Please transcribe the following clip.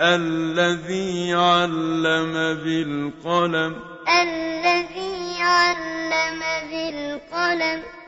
الَّذِي عَلَّمَ بِالْقَلَمِ. الَّذِي عَلَّمَ بِالْقَلَمِ.